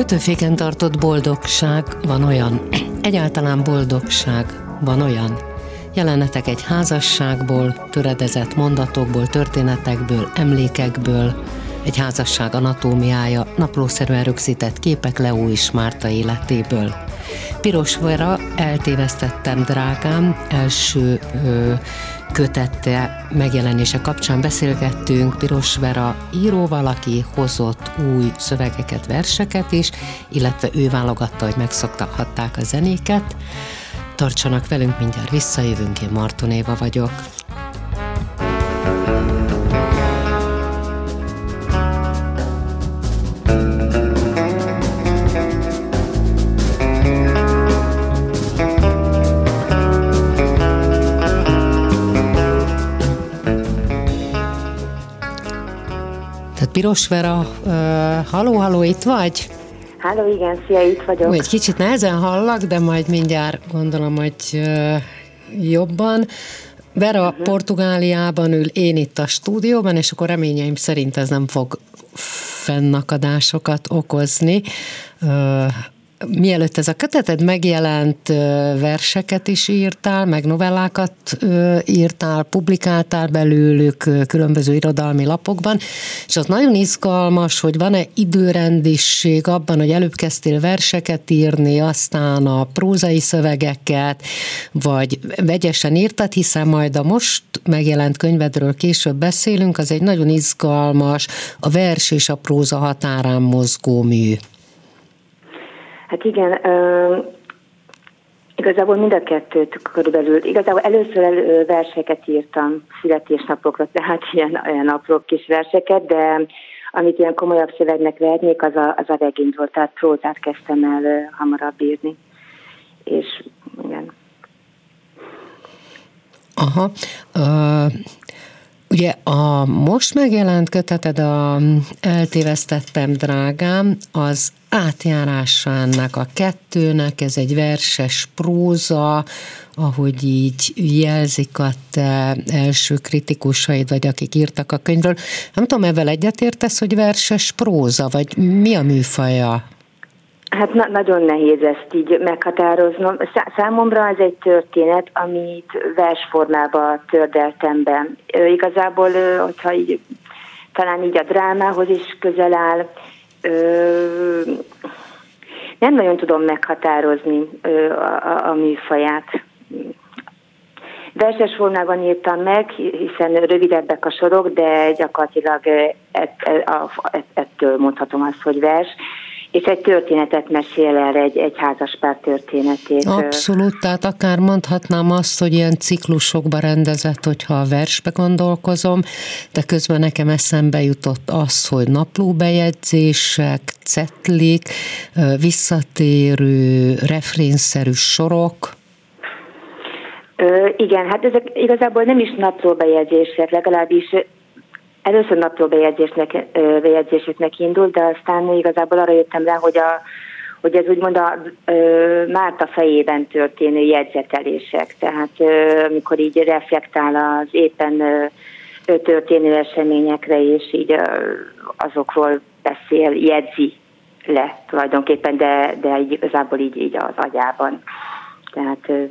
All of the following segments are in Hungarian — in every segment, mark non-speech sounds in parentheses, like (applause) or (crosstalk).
Kötőféken tartott boldogság van olyan, egyáltalán boldogság van olyan. Jelenetek egy házasságból, töredezett mondatokból, történetekből, emlékekből, egy házasság anatómiája, naplószerűen rögzített képek Leó és Márta életéből. Piros Vera, eltévesztettem drágám, első ö, kötette megjelenése kapcsán beszélgettünk Piros Vera íróval, aki hozott új szövegeket, verseket is, illetve ő válogatta, hogy megszoktathatták a zenéket. Tartsanak velünk, mindjárt visszajövünk, én Martonéva vagyok. Piros Vera, uh, haló, haló, itt vagy? Háló, igen, szia, itt vagyok. Úgy, egy kicsit nehezen hallak, de majd mindjárt gondolom, hogy uh, jobban. Vera uh-huh. Portugáliában ül, én itt a stúdióban, és akkor reményeim szerint ez nem fog fennakadásokat okozni. Uh, mielőtt ez a köteted megjelent, verseket is írtál, meg novellákat írtál, publikáltál belőlük különböző irodalmi lapokban, és az nagyon izgalmas, hogy van-e időrendisség abban, hogy előbb kezdtél verseket írni, aztán a prózai szövegeket, vagy vegyesen írtad, hiszen majd a most megjelent könyvedről később beszélünk, az egy nagyon izgalmas, a vers és a próza határán mozgó mű. Hát igen, igazából mind a kettőt körülbelül. Igazából először elő verseket írtam születésnapokra, tehát (laughs) ilyen, ilyen apró kis verseket, de amit ilyen komolyabb szövegnek vehetnék, az a, az a regény volt, tehát prózát kezdtem el hamarabb írni. És igen. Aha. Uh, Ugye a most megjelent köteted, a Eltévesztettem drágám, az átjárása ennek a kettőnek, ez egy verses próza, ahogy így jelzik a te első kritikusaid, vagy akik írtak a könyvről. Nem tudom, ezzel egyetértesz, hogy verses próza, vagy mi a műfaja? Hát na- nagyon nehéz ezt így meghatároznom. Szá- számomra ez egy történet, amit versformába tördeltem be. Igazából, hogyha így, talán így a drámához is közel áll, nem nagyon tudom meghatározni ö, a, a műfaját. Verses formában írtam meg, hiszen rövidebbek a sorok, de gyakorlatilag ett, ett, ettől mondhatom azt, hogy vers és egy történetet mesél el, egy, egy házaspár történetét. Abszolút, tehát akár mondhatnám azt, hogy ilyen ciklusokba rendezett, hogyha a versbe gondolkozom, de közben nekem eszembe jutott az, hogy naplóbejegyzések, cetlik, visszatérő, refrénszerű sorok, Ö, igen, hát ezek igazából nem is naplóbejegyzések, legalábbis Először napló bejegyzésnek, bejegyzéseknek indult, de aztán igazából arra jöttem rá, hogy, a, hogy ez úgymond a ö, Márta fejében történő jegyzetelések. Tehát ö, amikor így reflektál az éppen ö, történő eseményekre, és így ö, azokról beszél, jegyzi le tulajdonképpen, de, de igazából így, így az agyában. Tehát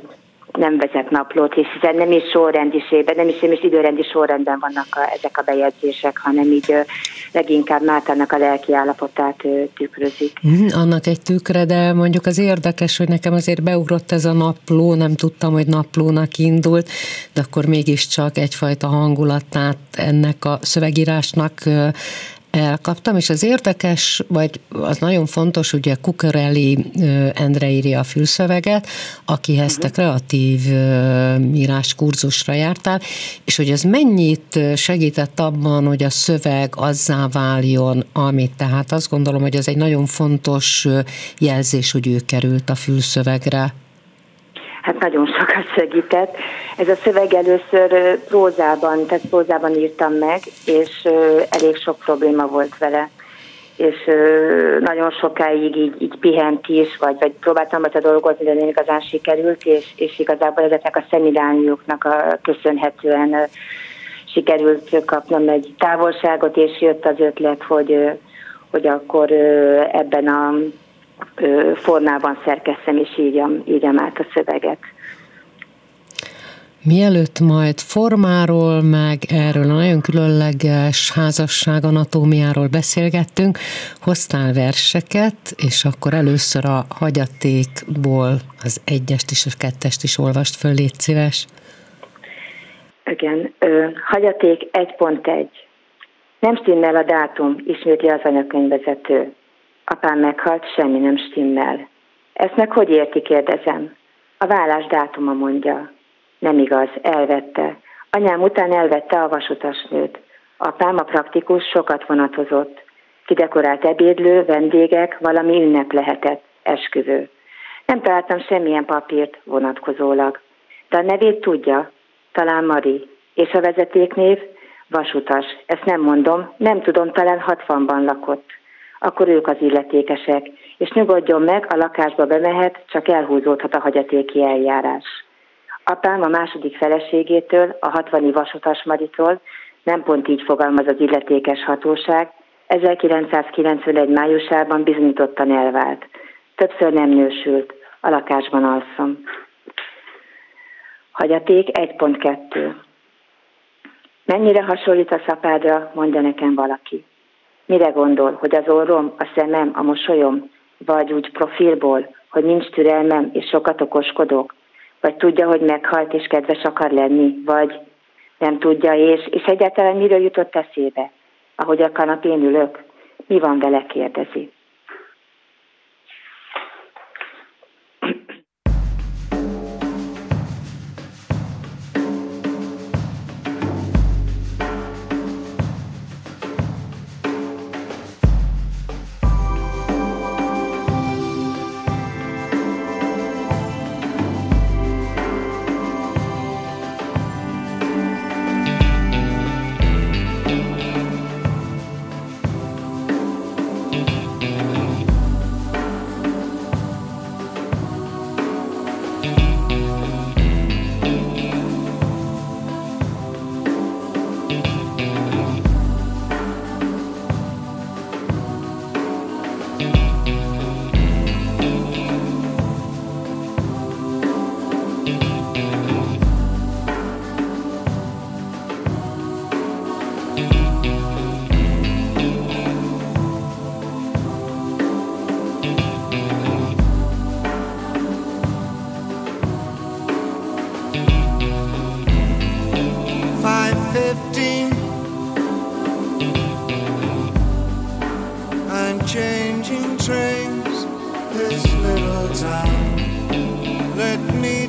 nem vezet naplót, és hiszen nem is sorrendisében, nem is, nem is időrendi sorrendben vannak a, ezek a bejegyzések, hanem így leginkább Mátának a lelki állapotát tükrözik. Mm, annak egy tükre, de mondjuk az érdekes, hogy nekem azért beugrott ez a napló, nem tudtam, hogy naplónak indult, de akkor mégiscsak egyfajta hangulatát ennek a szövegírásnak elkaptam, és az érdekes, vagy az nagyon fontos, ugye Kukorelli Endre írja a fülszöveget, akihez te kreatív írás kurzusra jártál, és hogy ez mennyit segített abban, hogy a szöveg azzá váljon, amit tehát azt gondolom, hogy ez egy nagyon fontos jelzés, hogy ő került a fülszövegre. Hát nagyon sokat segített. Ez a szöveg először prózában, tehát prózában írtam meg, és elég sok probléma volt vele. És nagyon sokáig így, így pihent is, vagy, vagy próbáltam a dolgozni, de nem igazán sikerült, és, és igazából ezeknek a szemináriumoknak a köszönhetően sikerült kapnom egy távolságot, és jött az ötlet, hogy, hogy akkor ebben a formában szerkesztem és írjam, írjam át a szöveget. Mielőtt majd formáról, meg erről a nagyon különleges házasság anatómiáról beszélgettünk, hoztál verseket, és akkor először a hagyatékból az egyest és a kettest is olvast föl, légy szíves. Igen, ö, hagyaték 1.1. Nem stimmel a dátum, ismétli az anyakönyvvezető. Apám meghalt, semmi nem stimmel. Ezt meg hogy érti, kérdezem. A vállás dátuma mondja. Nem igaz, elvette. Anyám után elvette a vasutasnőt. Apám a praktikus sokat vonatozott. Kidekorált ebédlő, vendégek, valami ünnep lehetett, esküvő. Nem találtam semmilyen papírt vonatkozólag. De a nevét tudja, talán Mari. És a vezetéknév? Vasutas. Ezt nem mondom, nem tudom, talán 60-ban lakott akkor ők az illetékesek, és nyugodjon meg, a lakásba bemehet, csak elhúzódhat a hagyatéki eljárás. Apám a második feleségétől, a 60 vasutas Maritól, nem pont így fogalmaz az illetékes hatóság, 1991 májusában bizonyítottan elvált. Többször nem nősült, a lakásban alszom. Hagyaték 1.2 Mennyire hasonlít a szapádra, mondja nekem valaki. Mire gondol, hogy az orrom, a szemem, a mosolyom, vagy úgy profilból, hogy nincs türelmem és sokat okoskodok, vagy tudja, hogy meghalt és kedves akar lenni, vagy nem tudja, és, és egyáltalán miről jutott eszébe, ahogy a kanapén ülök, mi van vele, kérdezi. let me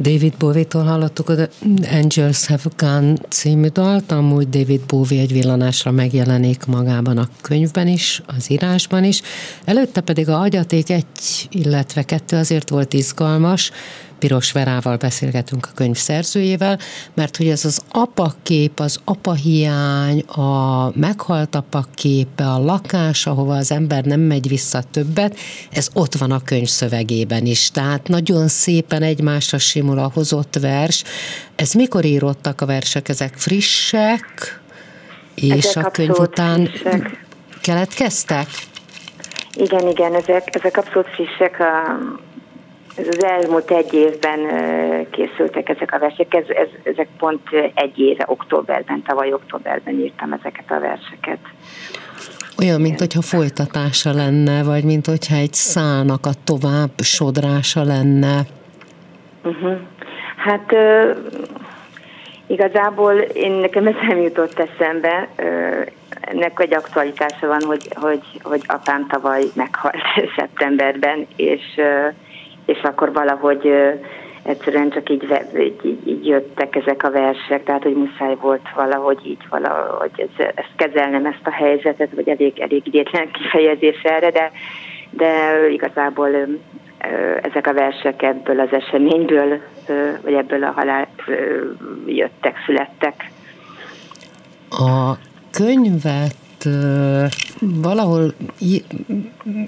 David Bowie-tól hallottuk az Angels Have Gone című dalt, amúgy David Bowie egy villanásra megjelenik magában a könyvben is, az írásban is. Előtte pedig a Agyaték egy, illetve kettő azért volt izgalmas, Piros Verával beszélgetünk a könyv szerzőjével, mert hogy ez az apakép, az apahiány, a meghalt apaképe, a lakás, ahova az ember nem megy vissza többet, ez ott van a könyv szövegében is. Tehát nagyon szépen egymásra simul a hozott vers. Ez mikor írottak a versek? Ezek frissek? És ezek a könyv után frissek. keletkeztek? Igen, igen, ezek, ezek abszolút frissek. A, ez az elmúlt egy évben készültek ezek a versek, ez, ez, ezek pont egy éve, októberben, tavaly októberben írtam ezeket a verseket. Olyan, mint hogyha folytatása lenne, vagy mint hogyha egy szálnak a tovább sodrása lenne. Uh-huh. Hát uh, igazából én nekem ez nem jutott eszembe. Uh, ennek egy aktualitása van, hogy, hogy, hogy apám tavaly meghalt (laughs) szeptemberben, és uh, és akkor valahogy egyszerűen csak így, így, így, jöttek ezek a versek, tehát hogy muszáj volt valahogy így valahogy ez, ezt kezelnem, ezt a helyzetet, vagy elég, elég idétlen kifejezés erre, de, de igazából ezek a versek ebből az eseményből, vagy ebből a halál jöttek, születtek. A könyvet valahol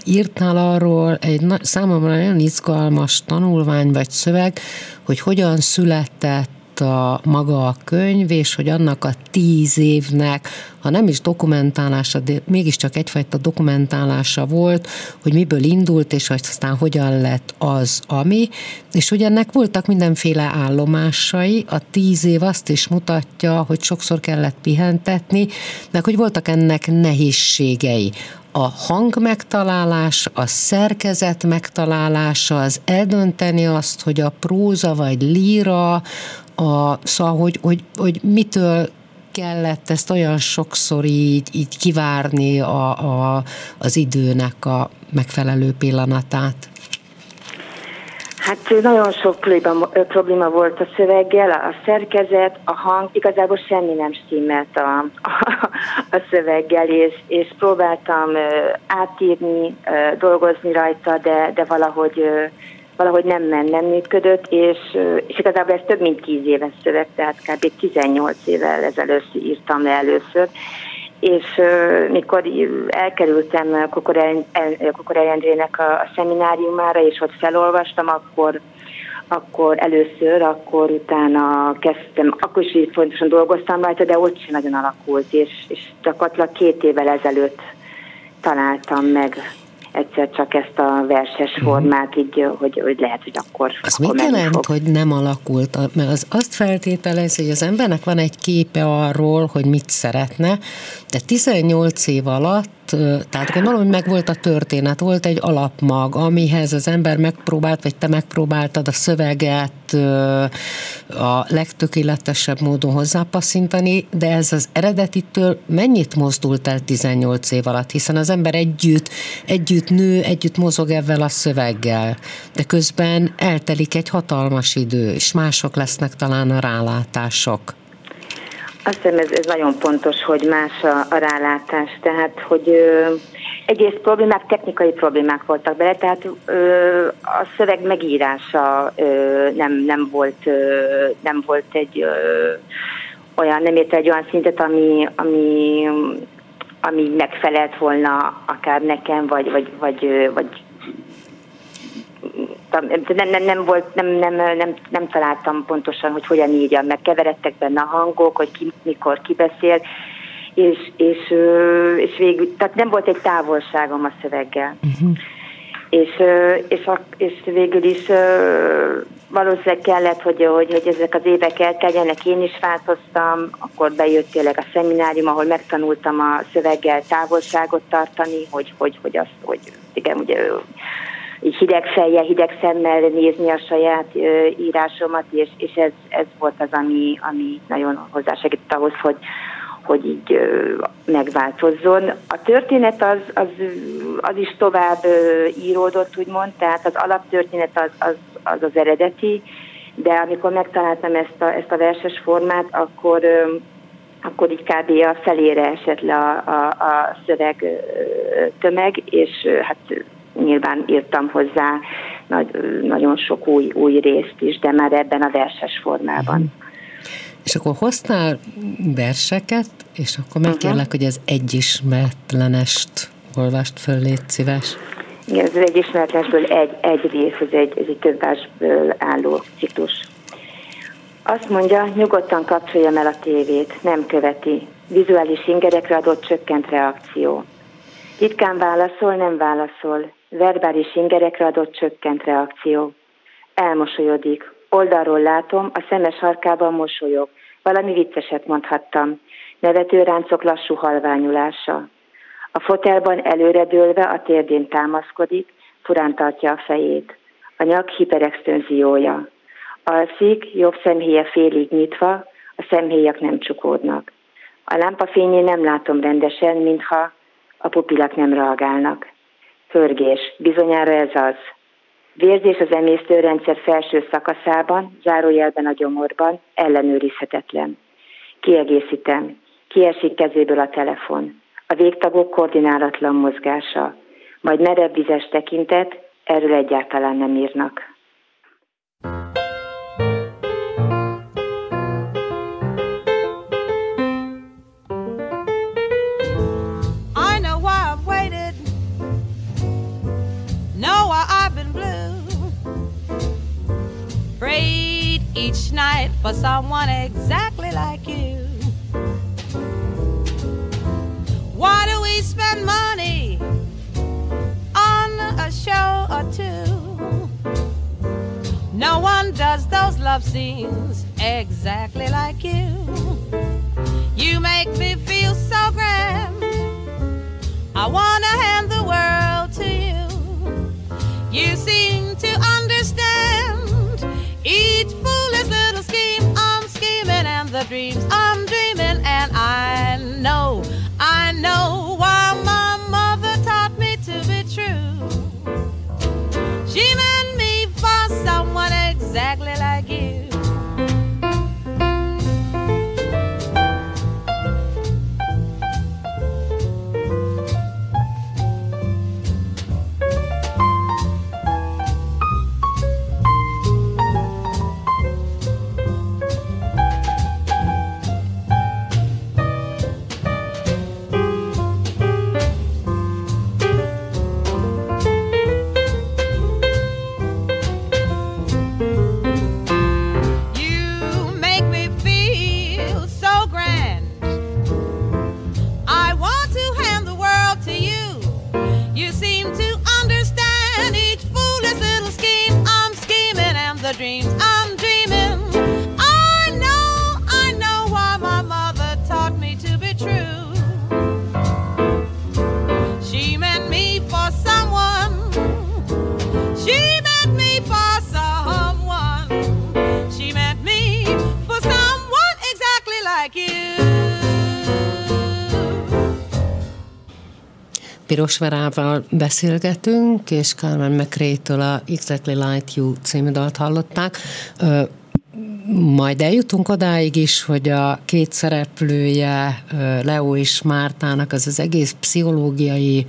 írtál arról egy számomra nagyon izgalmas tanulmány vagy szöveg, hogy hogyan született a maga a könyv, és hogy annak a tíz évnek, ha nem is dokumentálása, de mégiscsak egyfajta dokumentálása volt, hogy miből indult, és aztán hogyan lett az, ami, és hogy ennek voltak mindenféle állomásai, a tíz év azt is mutatja, hogy sokszor kellett pihentetni, meg hogy voltak ennek nehézségei. A hang megtalálás, a szerkezet megtalálása, az eldönteni azt, hogy a próza vagy líra, a, szóval, hogy, hogy, hogy mitől kellett ezt olyan sokszor így, így kivárni a, a, az időnek a megfelelő pillanatát? Hát nagyon sok probléma, probléma volt a szöveggel, a szerkezet, a hang, igazából semmi nem stimmelt a, a, a szöveggel, és, és próbáltam átírni, dolgozni rajta, de, de valahogy valahogy nem, nem, nem működött, és, és igazából ez több mint 10 éves szöveg, tehát kb. 18 évvel ezelőtt írtam le először, és uh, mikor elkerültem Kokorely Endrének a, a szemináriumára, és ott felolvastam, akkor akkor először, akkor utána kezdtem, akkor is így fontosan dolgoztam rajta, de ott sem nagyon alakult, és, és gyakorlatilag két évvel ezelőtt találtam meg egyszer csak ezt a verses mhm. formát, így, hogy, hogy lehet, hogy akkor... Az akkor mit jelent, fog. hogy nem alakult? Mert az azt feltételez, hogy az embernek van egy képe arról, hogy mit szeretne, de 18 év alatt tehát gondolom, hogy megvolt a történet, volt egy alapmag, amihez az ember megpróbált, vagy te megpróbáltad a szöveget a legtökéletesebb módon hozzápasszintani, de ez az eredetitől mennyit mozdult el 18 év alatt, hiszen az ember együtt, együtt nő, együtt mozog ezzel a szöveggel, de közben eltelik egy hatalmas idő, és mások lesznek talán a rálátások. Azt hiszem ez, ez nagyon pontos, hogy más a, a rálátás, tehát hogy ö, egyrészt problémák, technikai problémák voltak bele, tehát ö, a szöveg megírása ö, nem, nem, volt, ö, nem volt egy ö, olyan, nem érte egy olyan szintet, ami, ami, ami megfelelt volna akár nekem, vagy, vagy, vagy, vagy nem, nem, nem, volt, nem, nem, nem, nem találtam pontosan, hogy hogyan írjam, mert keveredtek benne a hangok, hogy ki, mikor kibeszél, és, és, és végül, tehát nem volt egy távolságom a szöveggel. Uh-huh. És, és, a, és végül is valószínűleg kellett, hogy, hogy, hogy ezek az évek elteljenek, én is változtam, akkor bejött tényleg a szeminárium, ahol megtanultam a szöveggel távolságot tartani, hogy, hogy, hogy azt, hogy igen, ugye így hideg fejjel, hideg szemmel nézni a saját írásomat, és, és ez, ez volt az, ami, ami nagyon hozzásegített ahhoz, hogy, hogy így megváltozzon. A történet az, az, az is tovább íródott, úgymond, tehát az alaptörténet az az, az, az eredeti, de amikor megtaláltam ezt a, ezt a verses formát, akkor, akkor így kb. a felére esett le a, a, a szöveg tömeg, és hát nyilván írtam hozzá nagy, nagyon sok új, új részt is, de már ebben a verses formában. Mhm. És akkor hoztál verseket, és akkor megkérlek, uh-huh. hogy ez egyismertlenest olvast föl, légy szíves. Igen, ez egy ismeretlenből egy, egy rész, ez egy, ez egy több versből álló ciklus. Azt mondja, nyugodtan kapcsoljam el a tévét, nem követi. Vizuális ingerekre adott csökkent reakció. Ritkán válaszol, nem válaszol. Verbális ingerekre adott csökkent reakció. Elmosolyodik. Oldalról látom, a szemes harkában mosolyog. Valami vicceset mondhattam. Nevetőráncok lassú halványulása. A fotelban előredőlve a térdén támaszkodik, furán tartja a fejét. A nyak hiperextenziója. Alszik, jobb szemhéja félig nyitva, a szemhéjak nem csukódnak. A lámpafényén nem látom rendesen, mintha a pupilak nem reagálnak. Hörgés, bizonyára ez az. Vérzés az emésztőrendszer felső szakaszában, zárójelben a gyomorban, ellenőrizhetetlen. Kiegészítem. Kiesik kezéből a telefon. A végtagok koordinálatlan mozgása. Majd merev vizes tekintet, erről egyáltalán nem írnak. Each night for someone exactly like you. Why do we spend money on a show or two? No one does those love scenes exactly like you. You make me feel so grand. I want to hand the world to you. You seem to understand each foolish the dreams. I'm dreaming, and I know Piros Verával beszélgetünk, és Carmen McRae-től a Exactly Light You című dalt hallották. Majd eljutunk odáig is, hogy a két szereplője, Leo és Mártának az az egész pszichológiai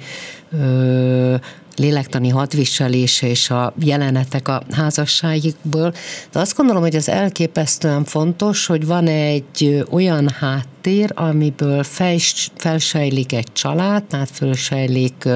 lélektani hadviselése és a jelenetek a házasságikból. De azt gondolom, hogy ez elképesztően fontos, hogy van egy olyan hát háttér, amiből felsejlik egy család, tehát felsejlik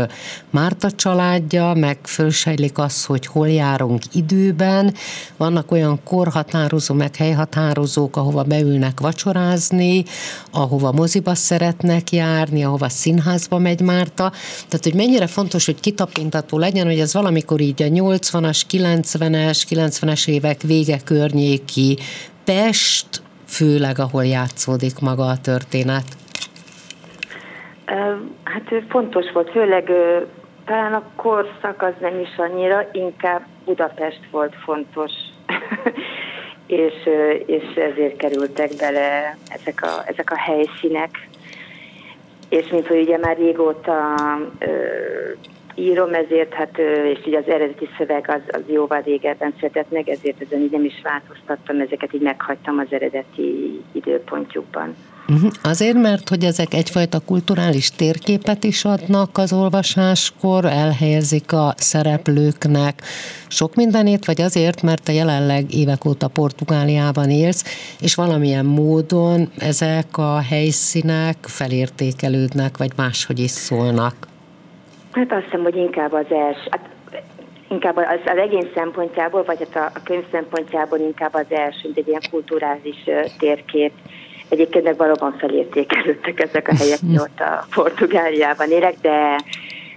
Márta családja, meg felsejlik az, hogy hol járunk időben. Vannak olyan korhatározó, meg helyhatározók, ahova beülnek vacsorázni, ahova moziba szeretnek járni, ahova színházba megy Márta. Tehát, hogy mennyire fontos, hogy kitapintató legyen, hogy ez valamikor így a 80-as, 90-es, 90-es évek vége környéki Pest, főleg ahol játszódik maga a történet? Hát fontos volt, főleg talán a korszak az nem is annyira, inkább Budapest volt fontos, (laughs) és, és ezért kerültek bele ezek a, ezek a helyszínek. És mint hogy ugye már régóta írom, ezért hát, és így az eredeti szöveg az, az jóval régebben született meg, ezért ezen így nem is változtattam, ezeket így meghagytam az eredeti időpontjukban. Uh-huh. Azért, mert hogy ezek egyfajta kulturális térképet is adnak az olvasáskor, elhelyezik a szereplőknek sok mindenét, vagy azért, mert te jelenleg évek óta Portugáliában élsz, és valamilyen módon ezek a helyszínek felértékelődnek, vagy máshogy is szólnak? Hát azt hiszem, hogy inkább az első, hát inkább az, az egész szempontjából, vagy hát a, a könyv szempontjából inkább az első, mint egy ilyen kulturális térkép, Egyébként meg valóban felértékelődtek ezek a helyek, ott a Portugáliában élek, de,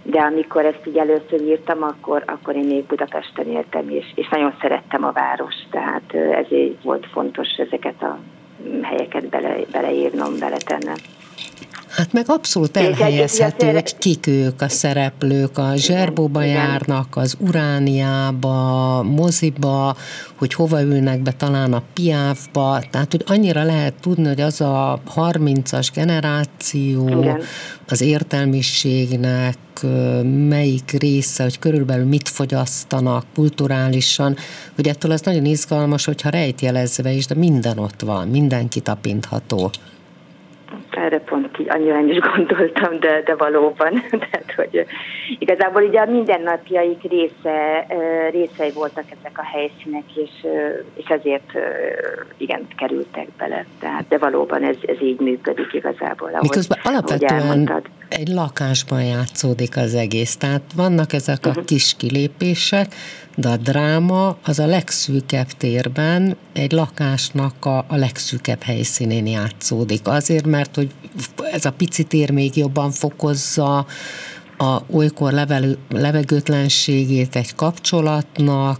de amikor ezt így először írtam, akkor, akkor én még Budapesten éltem, és, és nagyon szerettem a város, tehát ezért volt fontos ezeket a helyeket bele, beleírnom, beletennem. Hát meg abszolút elhelyezhető, hogy kik ők a szereplők, a zserbóba járnak, az urániába, moziba, hogy hova ülnek be, talán a piávba, tehát hogy annyira lehet tudni, hogy az a 30-as generáció Igen. az értelmiségnek melyik része, hogy körülbelül mit fogyasztanak kulturálisan, hogy ettől az nagyon izgalmas, hogyha rejtjelezve is, de minden ott van, minden kitapintható erre pont így annyira nem is gondoltam, de, de valóban. (laughs) Tehát, hogy igazából ugye a mindennapjaik része, részei voltak ezek a helyszínek, és, és ezért igen, kerültek bele. Tehát, de valóban ez, ez így működik igazából. Ahogy, Miközben alapvetően egy lakásban játszódik az egész. Tehát vannak ezek a uh-huh. kis kilépések, de a dráma az a legszűkebb térben egy lakásnak a, a legszűkebb helyszínén játszódik. Azért, mert hogy ez a pici tér még jobban fokozza a olykor levelő, levegőtlenségét egy kapcsolatnak,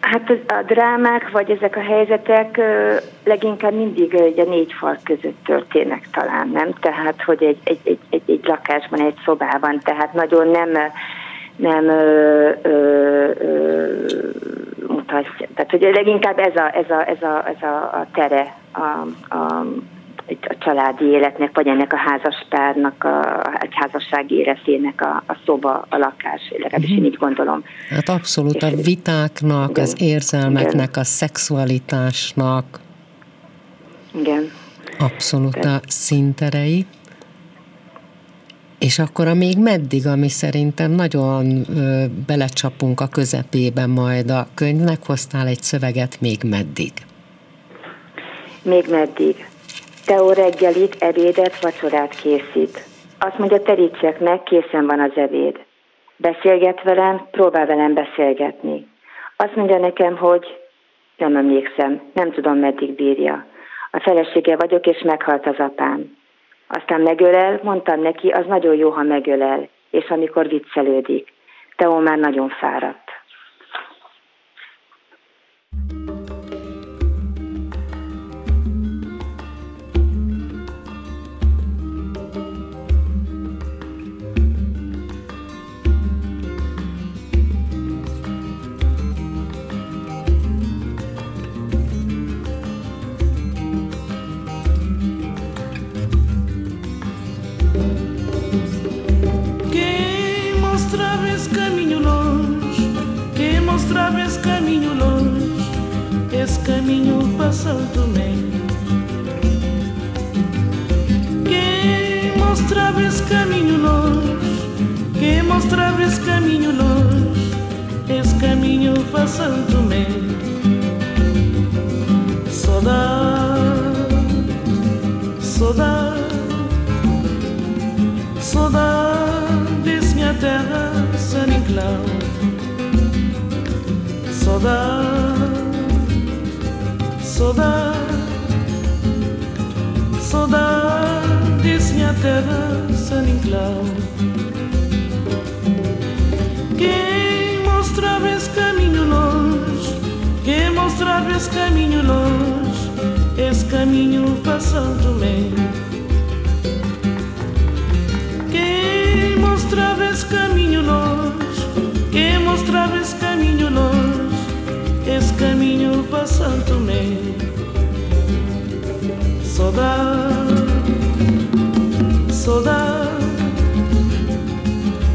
Hát a drámák, vagy ezek a helyzetek leginkább mindig ugye négy fal között történnek talán, nem? Tehát, hogy egy, egy, egy, egy, egy lakásban, egy szobában, tehát nagyon nem nem ö, ö, ö, mutatja. Tehát, hogy leginkább ez a, ez a, ez a, ez a, a tere a, a, a családi életnek, vagy ennek a házaspárnak, a, egy házassági életének a, a szoba, a lakás, legalábbis uh-huh. én így gondolom. Hát abszolút És a vitáknak, igen, az érzelmeknek, igen. a szexualitásnak. Igen. Abszolút a színterei. És akkor a még meddig, ami szerintem nagyon ö, belecsapunk a közepébe majd a könyvnek, hoztál egy szöveget még meddig? Még meddig. Teó reggelit, ebédet, vacsorát készít. Azt mondja, terítsek meg, készen van az ebéd. Beszélget velem, próbál velem beszélgetni. Azt mondja nekem, hogy nem emlékszem, nem tudom, meddig bírja. A felesége vagyok, és meghalt az apám. Aztán megölel, mondtam neki, az nagyon jó, ha megölel, és amikor viccelődik. Teó már nagyon fáradt. Santo Mãe Quem mostrava esse caminho longe Quem mostrava esse caminho longe Esse caminho para Santo Mãe Saudade, saudade Saudades, minha terra, San Inclau. Saudade Saudade, saudade se a terra saniclau. Quem mostrava esse caminho longe, quem mostrava esse caminho longe, esse caminho passando-me. Quem mostrava esse caminho longe, quem mostrava esse caminho longe, esse caminho passando-me. Saudade, saudade,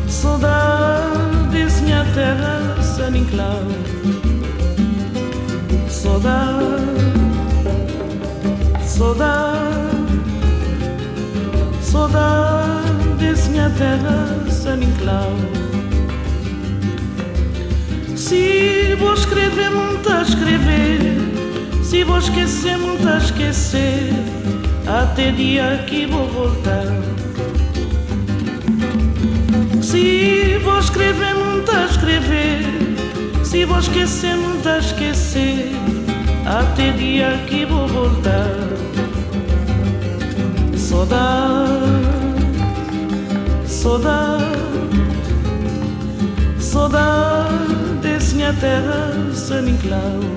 saudade saudades, minha terra sem enclave. Saudade, saudade, saudade saudades, minha terra sem enclave. Se vou escrever, muito a escrever. Se vou esquecer, muito a esquecer. Até dia que vou voltar. Se vou escrever, a escrever. Se vou esquecer, a esquecer. Até dia que vou voltar. Saudade, saudade, saudade minha terra San Inclau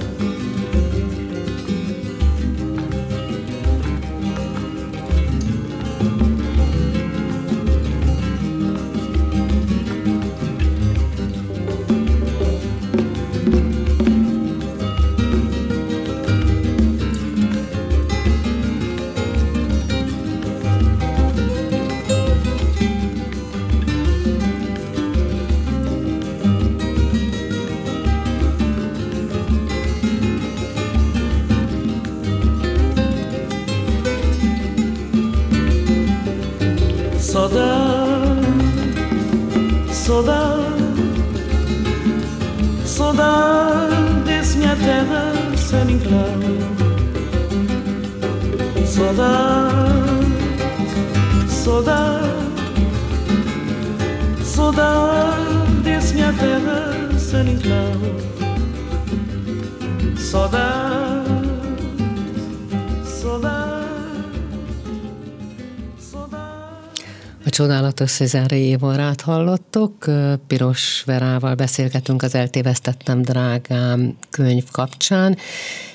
csodálatos Cezár Évarát hallottok. Piros Verával beszélgetünk az Eltévesztettem drágám könyv kapcsán,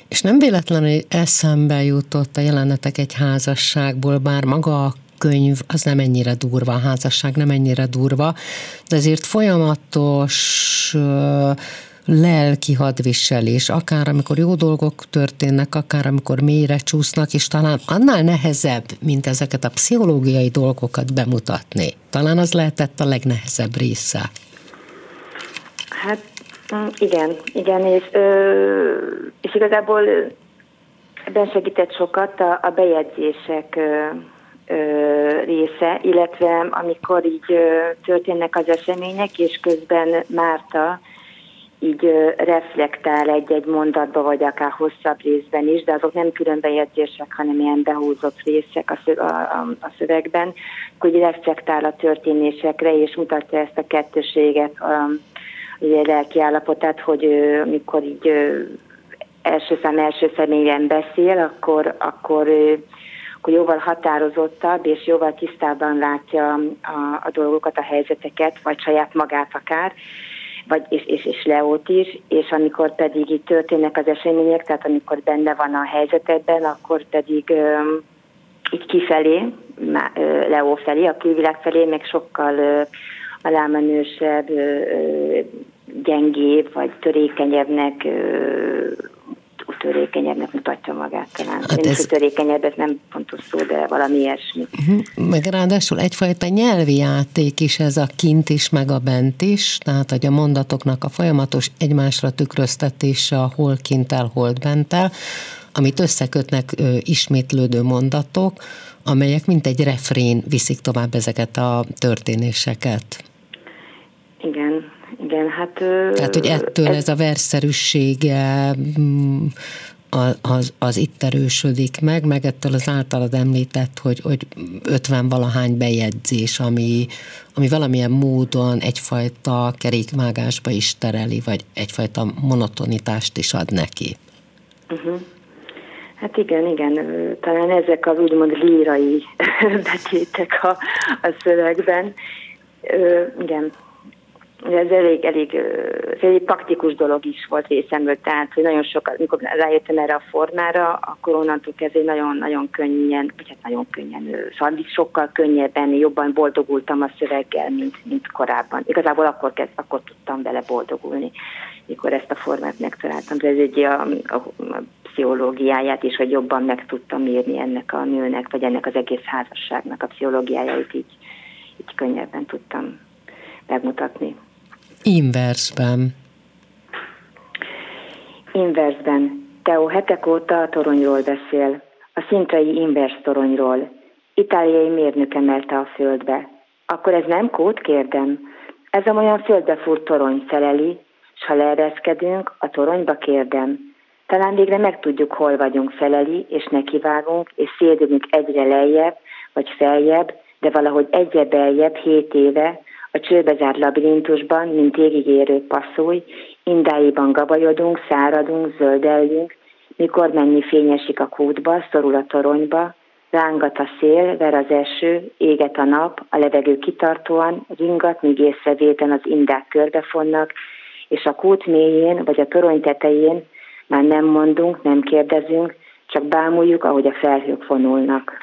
és nem véletlenül eszembe jutott a jelenetek egy házasságból, bár maga a könyv az nem ennyire durva, a házasság nem ennyire durva, de ezért folyamatos lelki hadviselés, akár amikor jó dolgok történnek, akár amikor mélyre csúsznak, és talán annál nehezebb, mint ezeket a pszichológiai dolgokat bemutatni. Talán az lehetett a legnehezebb része. Hát mm, igen, igen, és, ö, és igazából ebben segített sokat a, a bejegyzések ö, része, illetve amikor így ö, történnek az események, és közben Márta így reflektál egy-egy mondatba, vagy akár hosszabb részben is, de azok nem különbejegyzések, hanem ilyen behúzott részek a, szöv, a, a, a szövegben, hogy reflektál a történésekre, és mutatja ezt a kettőséget, a, ugye lelki állapotát, hogy amikor így első szám első személyen beszél, akkor, akkor, akkor jóval határozottabb és jóval tisztában látja a, a dolgokat, a helyzeteket, vagy saját magát akár, vagy és, és, és Leót is, és amikor pedig itt történnek az események, tehát amikor benne van a helyzetedben, akkor pedig um, így kifelé, Leó felé, a külvilág felé még sokkal alámenősebb, uh, gyengébb, vagy törékenyebbnek törékenyebbnek mutatja magát talán. Hát nem ez... is, törékenyebb, ez nem pontos szó, de valami ilyesmi. Uh-huh. Meg ráadásul egyfajta nyelvi játék is ez a kint is, meg a bent is, tehát hogy a mondatoknak a folyamatos egymásra tükröztetése a hol kintel, hol bentel, amit összekötnek ö, ismétlődő mondatok, amelyek mint egy refrén viszik tovább ezeket a történéseket. Igen, hát... Tehát, hogy ettől ez, ez a verszerűsége mm, az, az itt erősödik meg, meg ettől az általad említett, hogy, hogy 50 valahány bejegyzés, ami, ami valamilyen módon egyfajta kerékmágásba is tereli, vagy egyfajta monotonitást is ad neki. Uh-huh. Hát igen, igen, talán ezek az úgymond lírai (laughs) betétek a, a szövegben. Ö, igen, ez elég, elég, egy praktikus dolog is volt részemről, tehát hogy nagyon sokat, amikor rájöttem erre a formára, akkor onnantól kezdve nagyon-nagyon könnyen, vagy hát nagyon könnyen, szóval sokkal könnyebben, jobban boldogultam a szöveggel, mint, mint korábban. Igazából akkor, kezd, akkor tudtam vele boldogulni, mikor ezt a formát megtaláltam. Ez egy a, a, a pszichológiáját is, hogy jobban meg tudtam írni ennek a nőnek, vagy ennek az egész házasságnak a pszichológiáját így, így könnyebben tudtam megmutatni. Inversben. Inversben. Teo hetek óta a toronyról beszél, a szintrai inverse toronyról. Itáliai mérnök emelte a földbe. Akkor ez nem kód, kérdem? Ez a olyan földbefúrt torony feleli, s ha leereszkedünk, a toronyba kérdem. Talán végre megtudjuk, hol vagyunk feleli, és nekivágunk, és szédülünk egyre lejjebb, vagy feljebb, de valahogy egyre beljebb, hét éve, a csőbe zárt labirintusban, mint érő passzúj, indáiban gabajodunk, száradunk, zöldellünk, mikor mennyi fényesik a kútba, szorul a toronyba, rángat a szél, ver az eső, éget a nap, a levegő kitartóan, ringat, míg észrevétlen az indák körbefonnak, és a kút mélyén vagy a torony tetején már nem mondunk, nem kérdezünk, csak bámuljuk, ahogy a felhők vonulnak.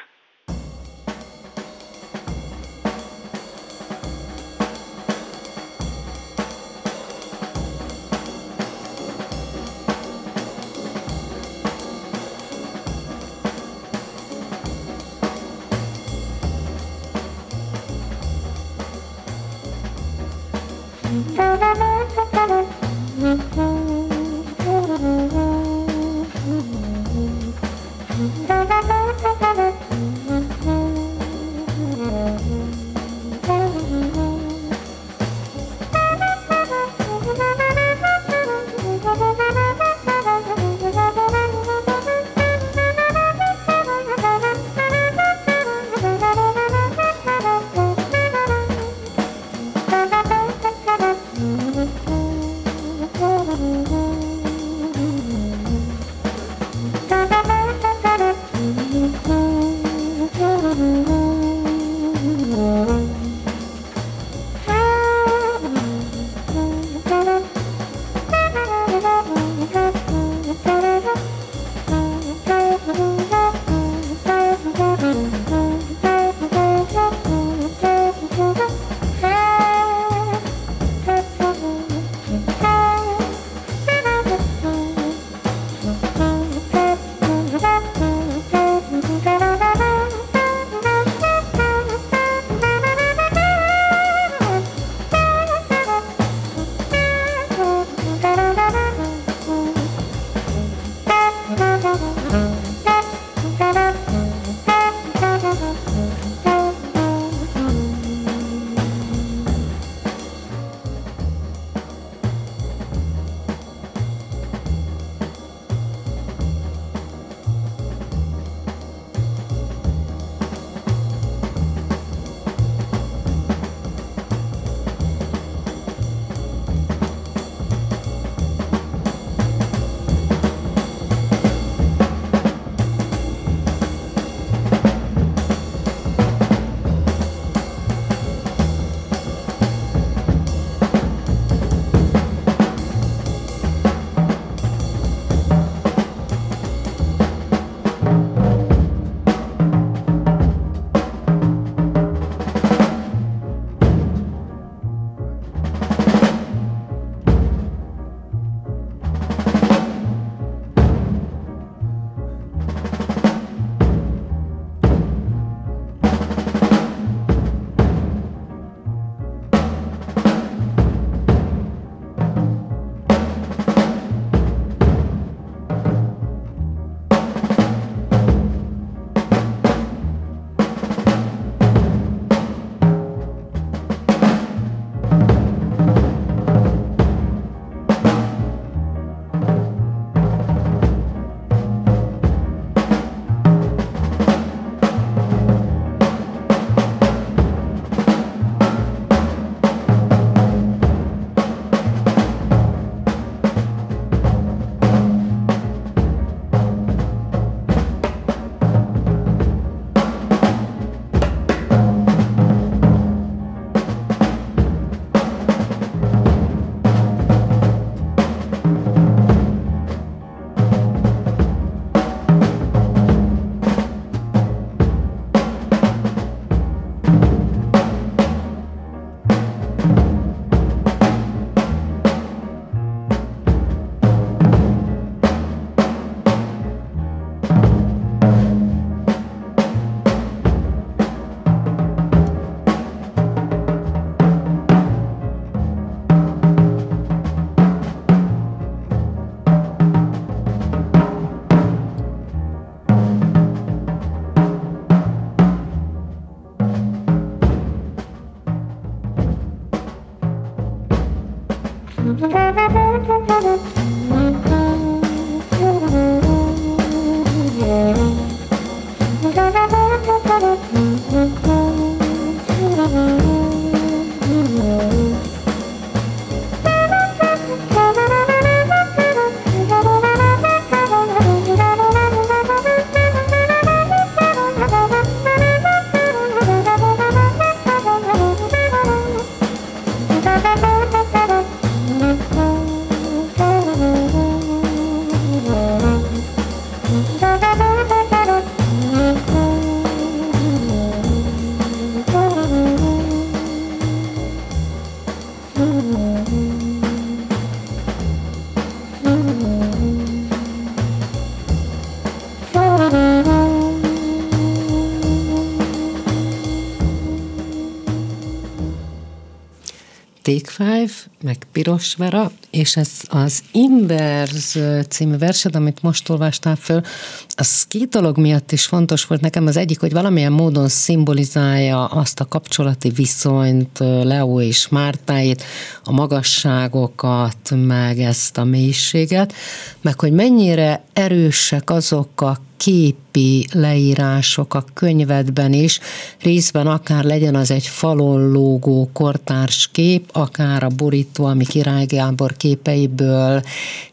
Take Five, meg Piros Vera, és ez az Inverse című versed, amit most olvastál föl, az két dolog miatt is fontos volt nekem. Az egyik, hogy valamilyen módon szimbolizálja azt a kapcsolati viszonyt Leo és Mártáit, a magasságokat, meg ezt a mélységet, meg hogy mennyire erősek azok a képi leírások a könyvedben is, részben akár legyen az egy falon lógó kortárs kép, akár a borító, ami Király Gábor képeiből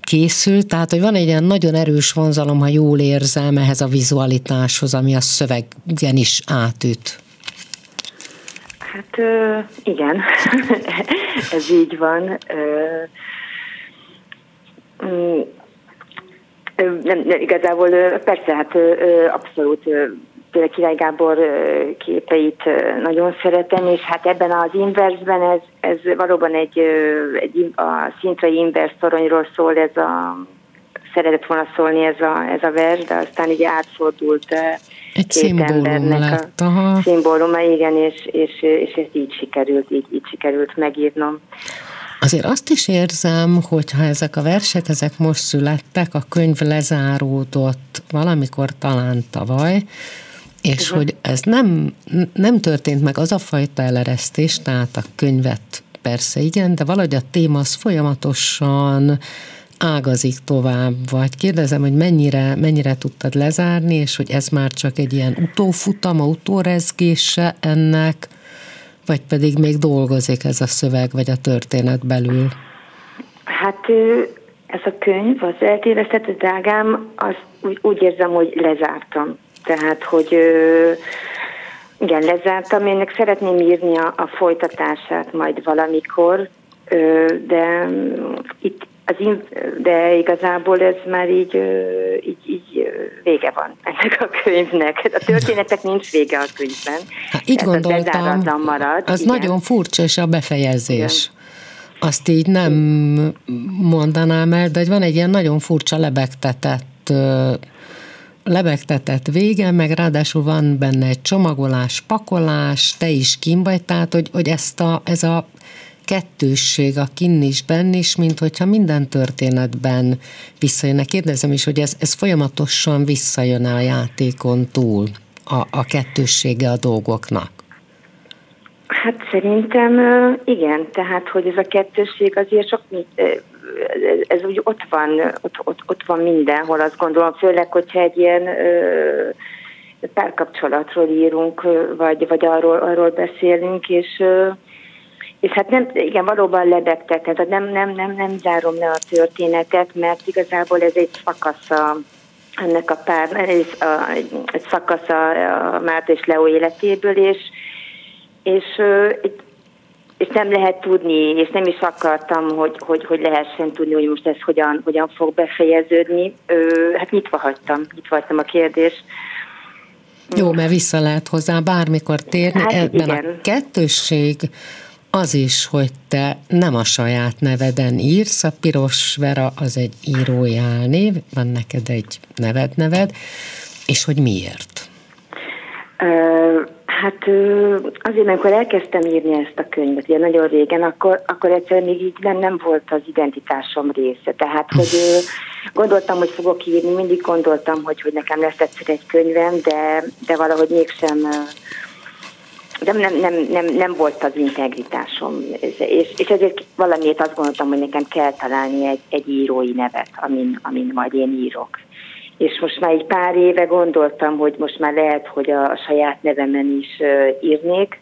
készült, tehát hogy van egy ilyen nagyon erős vonzalom, ha jól érzem ehhez a vizualitáshoz, ami a szövegen is átüt. Hát igen, (laughs) ez így van. Nem, nem, igazából persze, hát abszolút például Király Gábor képeit nagyon szeretem, és hát ebben az inversben ez, ez valóban egy, egy a szintrai invers toronyról szól, ez a szeretett volna szólni ez a, ez a vers, de aztán így átfordult egy két embernek lett, a szimbóluma, igen, és, és, és ezt így sikerült, így, így sikerült megírnom. Azért azt is érzem, hogy ha ezek a versek, ezek most születtek, a könyv lezáródott valamikor talán tavaly, és uh-huh. hogy ez nem, nem történt meg az a fajta eleresztés, tehát a könyvet persze igen, de valahogy a téma az folyamatosan ágazik tovább, vagy kérdezem, hogy mennyire, mennyire tudtad lezárni, és hogy ez már csak egy ilyen utófutama, utórezgése ennek, vagy pedig még dolgozik ez a szöveg, vagy a történet belül? Hát ez a könyv, az eltévesztett drágám, azt úgy, úgy érzem, hogy lezártam. Tehát, hogy igen, lezártam. Én meg szeretném írni a, a folytatását majd valamikor, de itt az de igazából ez már így, így, így vége van ennek a könyvnek. A történetek nincs vége a könyvben. Hát így gondoltam, az marad. Az igen. nagyon furcsa, és a befejezés. Igen. Azt így nem mondanám el, de van egy ilyen nagyon furcsa lebegtetett lebegtetett vége, meg ráadásul van benne egy csomagolás, pakolás, te is kim vagy, tehát hogy, hogy ezt a, ez a kettősség a kinn is, benn is, mint hogyha minden történetben visszajönne. Kérdezem is, hogy ez, ez folyamatosan visszajön a játékon túl, a, a kettőssége a dolgoknak. Hát szerintem igen, tehát hogy ez a kettősség azért sok ez úgy ott van, ott, ott, ott van mindenhol, azt gondolom, főleg, hogyha egy ilyen párkapcsolatról írunk, vagy, vagy arról, arról beszélünk, és és hát nem, igen, valóban lebegtek, tehát nem, nem, nem, nem zárom le a történetet, mert igazából ez egy szakasz a, ennek a pár, ez a, egy, egy szakasz a, Márta és Leo életéből, és, és, és nem lehet tudni, és nem is akartam, hogy, hogy, hogy lehessen tudni, hogy most ez hogyan, hogyan fog befejeződni. Hát nyitva hagytam, nyitva hagytam a kérdést. Jó, mert vissza lehet hozzá bármikor térni. Hát Ebben igen. a kettősség az is, hogy te nem a saját neveden írsz, a Piros Vera az egy írói álnév, van neked egy neved neved, és hogy miért? Uh, hát uh, azért, amikor elkezdtem írni ezt a könyvet, ugye nagyon régen, akkor, akkor egyszerűen még így nem, nem volt az identitásom része. Tehát, hogy uh, gondoltam, hogy fogok írni, mindig gondoltam, hogy, hogy nekem lesz egyszer egy könyvem, de, de valahogy mégsem de nem, nem, nem, nem volt az integritásom, és, és ezért valamiért azt gondoltam, hogy nekem kell találni egy, egy írói nevet, amin, amin majd én írok. És most már egy pár éve gondoltam, hogy most már lehet, hogy a, a saját nevemen is uh, írnék,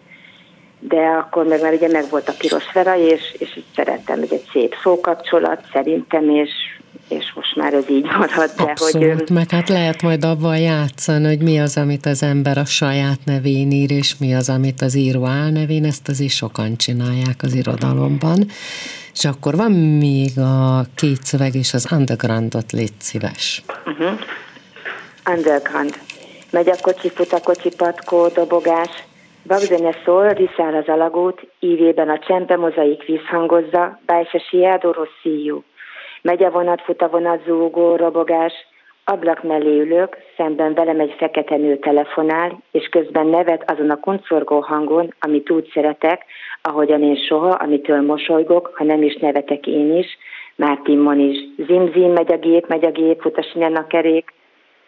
de akkor meg már ugye meg volt a piros vera, és, és szerettem, hogy egy szép szókapcsolat szerintem, és és most már ez így marad. De Abszolút, hogy, meg hát lehet majd abban játszani, hogy mi az, amit az ember a saját nevén ír, és mi az, amit az író álnevén, ezt az is sokan csinálják az irodalomban. És akkor van még a két szöveg, és az undergroundot légy szíves. Uh-huh. Underground. Megy a kocsi, fut a kocsi, patkó, dobogás, Bagzene szól, riszál az alagút, ívében a csempe mozaik vízhangozza, bájse siádó rosszíjú. Megy a vonat, fut a vonat, zúgó, robogás, ablak mellé ülök, szemben velem egy fekete nő telefonál, és közben nevet azon a kuncorgó hangon, amit úgy szeretek, ahogyan én soha, amitől mosolygok, ha nem is nevetek én is, Mártimon is. Zim-zim, megy a gép, megy a gép, fut a a kerék,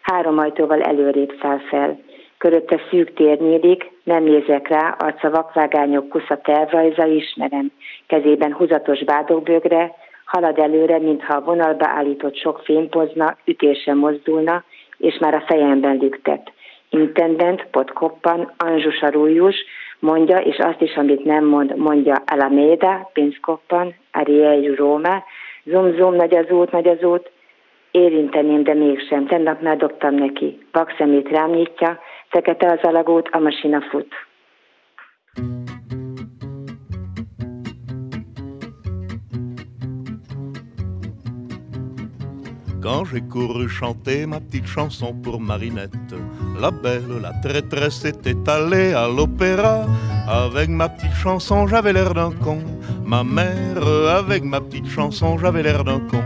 három ajtóval előrébb száll fel. Körötte szűk tér nyílik, nem nézek rá, arca vakvágányok kusza tervrajza ismerem. Kezében húzatos bádóbögre, halad előre, mintha a vonalba állított sok fénypozna, ütése mozdulna, és már a fejemben lüktet. Intendent, potkoppan, Anzsusa Rújus, mondja, és azt is, amit nem mond, mondja Alameda, pénzkoppan, Ariel Róma, zum, zum, nagy az út, nagy az út, érinteném, de mégsem, tennap már dobtam neki, vakszemét rám nyitja, Quand j'ai couru chanter ma petite chanson pour Marinette, la belle, la traîtresse était allée à l'opéra. Avec ma petite chanson, j'avais l'air d'un con. Ma mère, avec ma petite chanson, j'avais l'air d'un con.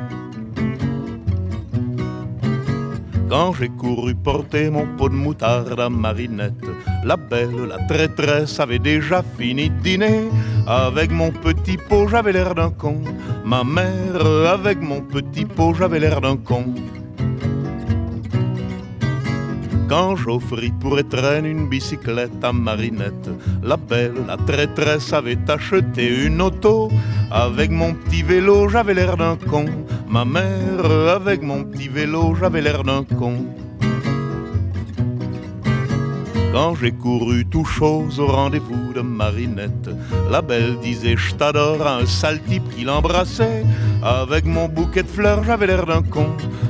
Quand j'ai couru porter mon pot de moutarde à Marinette, la belle, la traîtresse avait déjà fini de dîner. Avec mon petit pot, j'avais l'air d'un con. Ma mère, avec mon petit pot, j'avais l'air d'un con. Quand j'offris pour étreindre une bicyclette à Marinette, la belle, la traîtresse avait acheté une auto. Avec mon petit vélo, j'avais l'air d'un con. Ma mère, avec mon petit vélo, j'avais l'air d'un con. Quand j'ai couru tout chose au rendez-vous de Marinette, la belle disait je t'adore à un sale type qui l'embrassait. Avec mon bouquet de fleurs, j'avais l'air d'un con.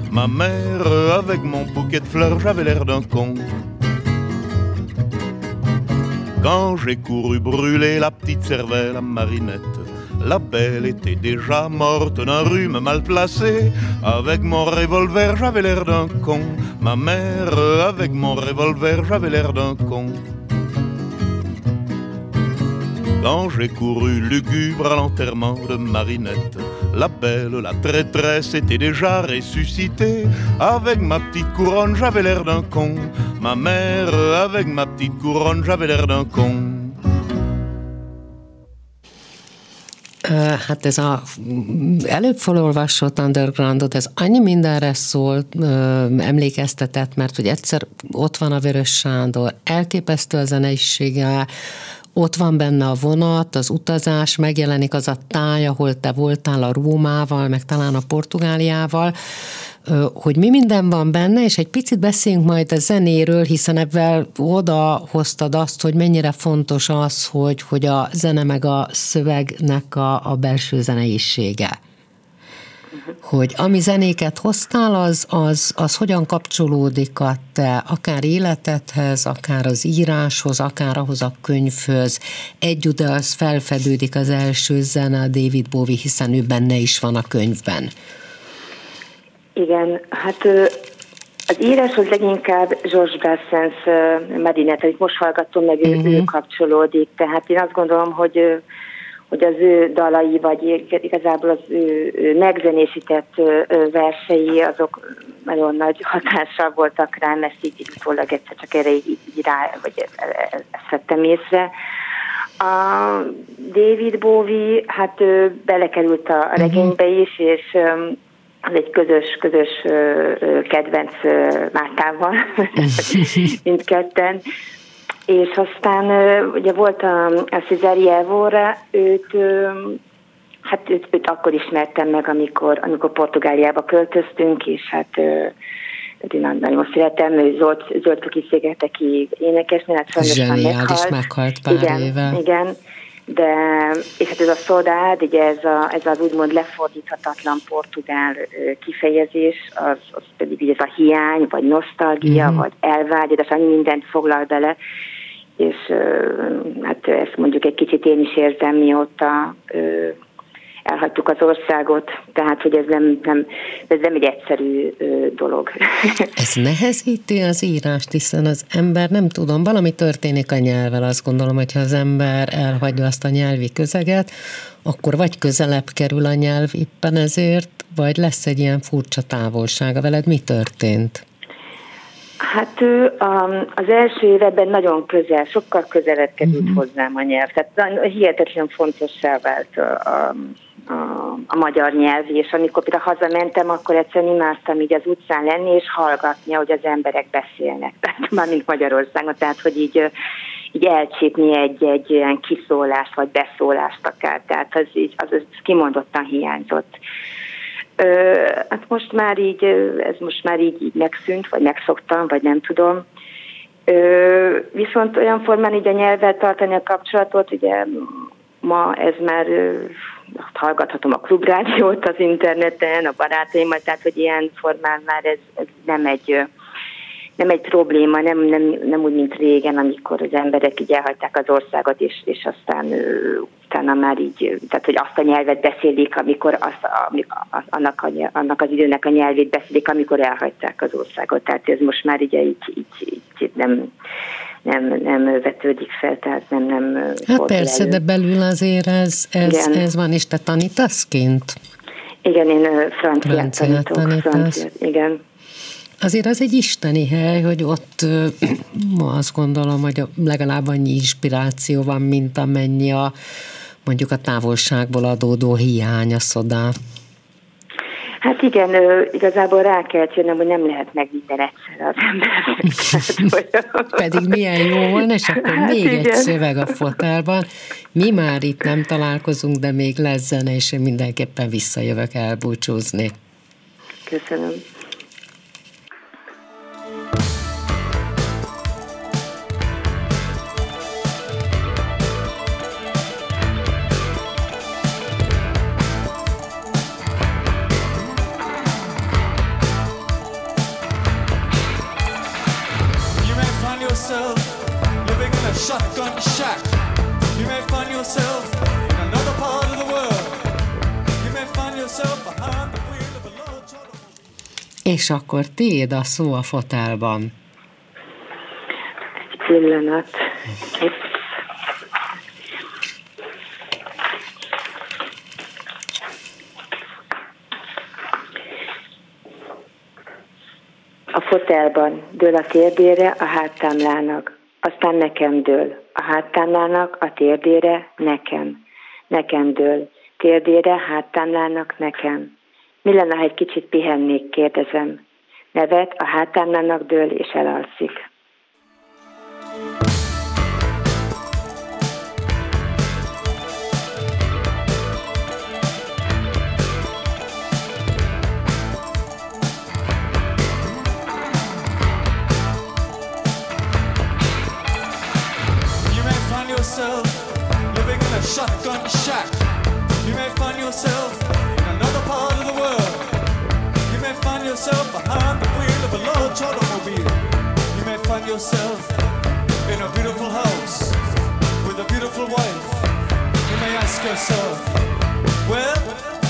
Ma mère, avec mon bouquet de fleurs, j'avais l'air d'un con. Quand j'ai couru brûler la petite cervelle à Marinette, la belle était déjà morte d'un rhume mal placé. Avec mon revolver, j'avais l'air d'un con. Ma mère, avec mon revolver, j'avais l'air d'un con. Quand j'ai couru lugubre à l'enterrement de Marinette, la belle, la traîtresse était déjà ressuscitée. Avec ma petite couronne, j'avais l'air d'un con. Ma mère, avec ma petite couronne, j'avais l'air d'un con. Hát ez a előbb felolvasott undergroundot, ez annyi mindenre szól, emlékeztetett, mert hogy egyszer ott van a Vörös Sándor, elképesztő a zeneisége, ott van benne a vonat, az utazás, megjelenik az a táj, ahol te voltál a Rómával, meg talán a Portugáliával, hogy mi minden van benne, és egy picit beszéljünk majd a zenéről, hiszen ebben oda hoztad azt, hogy mennyire fontos az, hogy, hogy a zene meg a szövegnek a, a belső zeneisége hogy ami zenéket hoztál, az, az, az hogyan kapcsolódik a te akár életedhez, akár az íráshoz, akár ahhoz a könyvhöz. Együtt az felfedődik az első zene a David Bowie, hiszen ő benne is van a könyvben. Igen, hát az íráshoz leginkább George Brassens Medinet, amit most hallgattam, meg uh-huh. ő, ő kapcsolódik. Tehát én azt gondolom, hogy hogy az ő dalai, vagy igazából az ő, ő megzenésített versei, azok nagyon nagy hatással voltak rám, ezt így utólag egyszer csak erre így, így rá, vagy e, e, ezt vettem észre. A David Bowie, hát ő belekerült a mhm. regénybe is, és az egy közös, közös kedvenc Mártával, (laughs) (laughs) mindketten. És aztán ugye volt a, a Cezari Evora, őt, hát őt, őt akkor ismertem meg, amikor, amikor Portugáliába költöztünk, és hát én nagyon szeretem, ő Zolt, Zoltuki szigeteki énekesnő, hát sajnos meghalt. meghalt pár igen, éve. Igen, de, és hát ez a szodád, ugye ez, a, ez az úgymond lefordíthatatlan portugál kifejezés, az, az pedig ugye ez a hiány, vagy nosztalgia, mm-hmm. vagy elvágy, de annyi mindent foglal bele, és hát ezt mondjuk egy kicsit én is érzem, mióta elhagytuk az országot, tehát hogy ez nem, nem, ez nem egy egyszerű dolog. (laughs) Ez nehezíti az írást, hiszen az ember, nem tudom, valami történik a nyelvvel, azt gondolom, hogyha az ember elhagyja azt a nyelvi közeget, akkor vagy közelebb kerül a nyelv éppen ezért, vagy lesz egy ilyen furcsa távolsága veled. Mi történt? Hát az első évben nagyon közel, sokkal közelebb került uh-huh. hozzám a nyelv. Tehát hihetetlen fontossá vált a, a, a magyar nyelv, és amikor például hazamentem, akkor egyszerűen imádtam így az utcán lenni, és hallgatni, hogy az emberek beszélnek. (laughs) Tehát már mint Magyarországon, tehát hogy így, így elcsípni egy-egy ilyen kiszólást, vagy beszólást akár. Tehát az, így, az, az kimondottan hiányzott. Ö, hát most már így, ez most már így, így megszűnt, vagy megszoktam, vagy nem tudom. Ö, viszont olyan formán így a nyelvvel tartani a kapcsolatot, ugye ma ez már hallgathatom a klubrádiót az interneten, a barátaimmal, tehát hogy ilyen formán már ez, ez nem egy nem egy probléma, nem, nem, nem úgy, mint régen, amikor az emberek így elhagyták az országot, és, és aztán utána már így, tehát hogy azt a nyelvet beszélik, amikor az, annak, a, annak az időnek a nyelvét beszélik, amikor elhagyták az országot. Tehát ez most már így, így, így, így nem, nem, nem vetődik fel, tehát nem... nem hát persze, elő. de belül azért ez, ez, ez van, és te tanítasz kint? Igen, én franciát, tanítok. Franciát, igen. Azért az egy isteni hely, hogy ott (clears throat) ma azt gondolom, hogy legalább annyi inspiráció van, mint amennyi a mondjuk a távolságból adódó hiány a szodá. Hát igen, igazából rá kell jönnöm, hogy nem lehet meg minden egyszer az embernek. (laughs) Pedig milyen jó volna, és akkor hát még igen. egy szöveg a fotelban. Mi már itt nem találkozunk, de még lesz zene, és én mindenképpen visszajövök elbúcsúzni. Köszönöm. És akkor tiéd a szó a fotelban. Egy pillanat. A fotelban dől a térdére a háttámlának aztán nekem dől. A háttámlának a térdére nekem. Nekem dől. Térdére háttámlának nekem. Mi lenne, ha egy kicsit pihennék, kérdezem. Nevet a háttámlának dől és elalszik. shotgun shack. You may find yourself yourself behind the wheel of a large automobile. You may find yourself in a beautiful house with a beautiful wife. You may ask yourself, well,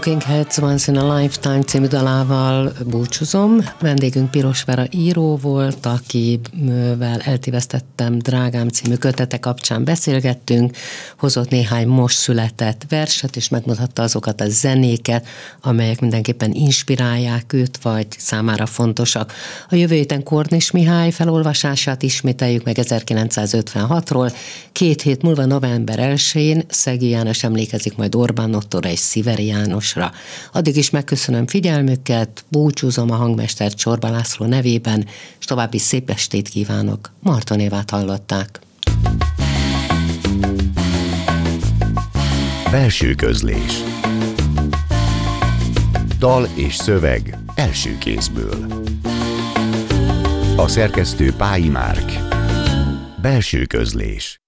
Talking Heads Once in a Lifetime című dalával búcsúzom. Vendégünk Piros Vera író volt, akivel eltévesztettem Drágám című kötete kapcsán beszélgettünk, hozott néhány most született verset, és megmutatta azokat a zenéket, amelyek mindenképpen inspirálják őt, vagy számára fontosak. A jövő héten Kornis Mihály felolvasását ismételjük meg 1956-ról. Két hét múlva november 1-én Szegi János emlékezik majd Orbán Ottóra és Sziveri Jánosra. Addig is megköszönöm figyelmüket, búcsúzom a hangmester Csorba László nevében, és további szép estét kívánok. Marton Évát hallották. Belső közlés Dal és szöveg első kézből A szerkesztő Pályi Márk Belső közlés